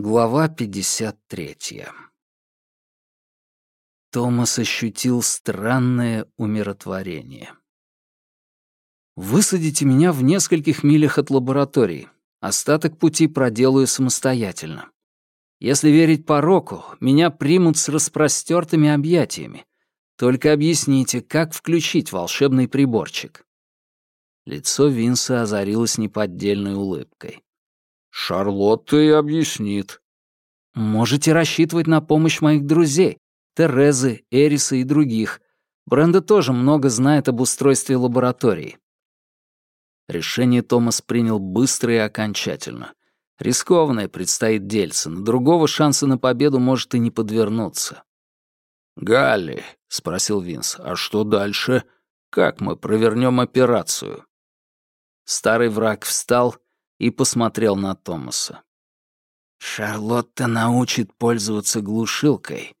Глава 53. Томас ощутил странное умиротворение. «Высадите меня в нескольких милях от лаборатории. Остаток пути проделаю самостоятельно. Если верить пороку, меня примут с распростертыми объятиями. Только объясните, как включить волшебный приборчик». Лицо Винса озарилось неподдельной улыбкой. «Шарлотта и объяснит». «Можете рассчитывать на помощь моих друзей, Терезы, Эриса и других. Бренда тоже много знает об устройстве лаборатории». Решение Томас принял быстро и окончательно. Рискованное предстоит дельце, но другого шанса на победу может и не подвернуться. «Галли», — спросил Винс, — «а что дальше? Как мы провернем операцию?» Старый враг встал и посмотрел на Томаса. «Шарлотта научит пользоваться глушилкой.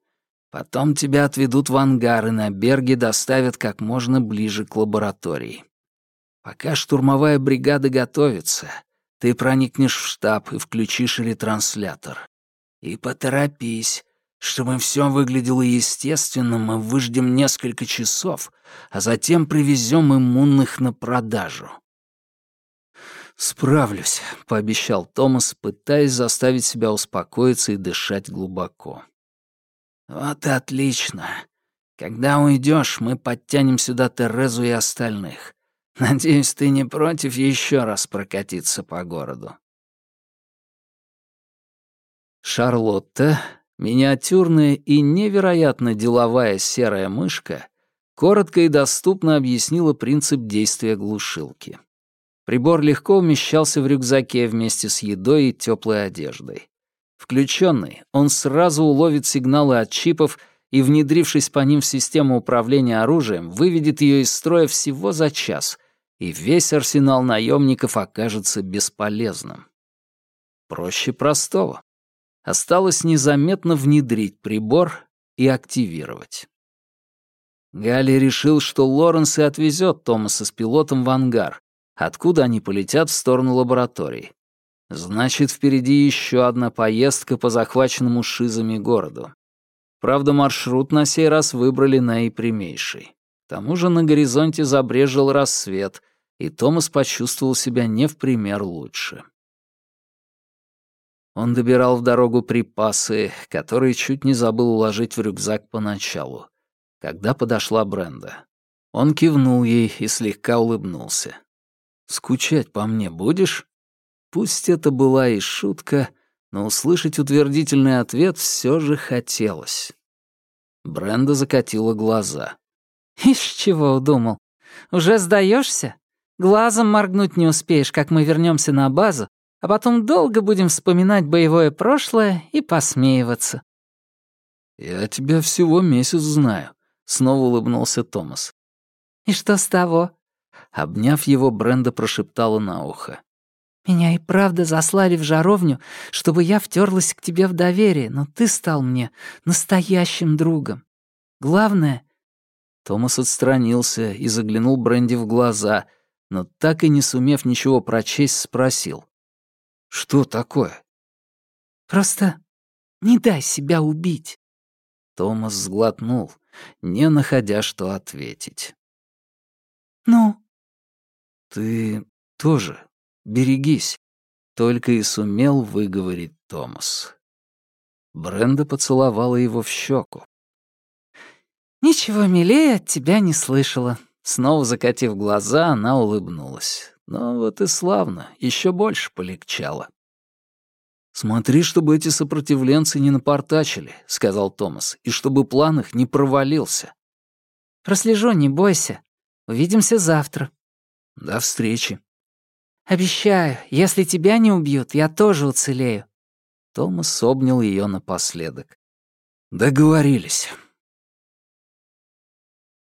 Потом тебя отведут в ангар и на Берге доставят как можно ближе к лаборатории. Пока штурмовая бригада готовится, ты проникнешь в штаб и включишь ретранслятор. И поторопись, чтобы все выглядело естественно, мы выждем несколько часов, а затем привезем иммунных на продажу. «Справлюсь», — пообещал Томас, пытаясь заставить себя успокоиться и дышать глубоко. «Вот и отлично. Когда уйдешь, мы подтянем сюда Терезу и остальных. Надеюсь, ты не против еще раз прокатиться по городу». Шарлотта, миниатюрная и невероятно деловая серая мышка, коротко и доступно объяснила принцип действия глушилки. Прибор легко умещался в рюкзаке вместе с едой и теплой одеждой. Включенный, он сразу уловит сигналы от чипов и, внедрившись по ним в систему управления оружием, выведет ее из строя всего за час, и весь арсенал наемников окажется бесполезным. Проще простого. Осталось незаметно внедрить прибор и активировать. Галли решил, что Лоренс и отвезет Томаса с пилотом в ангар, откуда они полетят в сторону лаборатории. Значит, впереди еще одна поездка по захваченному шизами городу. Правда, маршрут на сей раз выбрали наипрямейший. К тому же на горизонте забрежил рассвет, и Томас почувствовал себя не в пример лучше. Он добирал в дорогу припасы, которые чуть не забыл уложить в рюкзак поначалу, когда подошла Бренда. Он кивнул ей и слегка улыбнулся. Скучать по мне будешь?» Пусть это была и шутка, но услышать утвердительный ответ все же хотелось. Бренда закатила глаза. «Ишь, чего удумал? Уже сдаешься? Глазом моргнуть не успеешь, как мы вернемся на базу, а потом долго будем вспоминать боевое прошлое и посмеиваться». «Я тебя всего месяц знаю», — снова улыбнулся Томас. «И что с того? Обняв его, Бренда прошептала на ухо. «Меня и правда заслали в жаровню, чтобы я втерлась к тебе в доверие, но ты стал мне настоящим другом. Главное...» Томас отстранился и заглянул Бренди в глаза, но так и не сумев ничего прочесть, спросил. «Что такое?» «Просто не дай себя убить». Томас сглотнул, не находя, что ответить. «Ну?» «Ты тоже берегись», — только и сумел выговорить Томас. Бренда поцеловала его в щеку. «Ничего милее от тебя не слышала». Снова закатив глаза, она улыбнулась. Ну вот и славно, еще больше полегчало. «Смотри, чтобы эти сопротивленцы не напортачили», — сказал Томас, «и чтобы план их не провалился». «Прослежу, не бойся. Увидимся завтра». До встречи. Обещаю, если тебя не убьют, я тоже уцелею. Томас обнял ее напоследок. Договорились.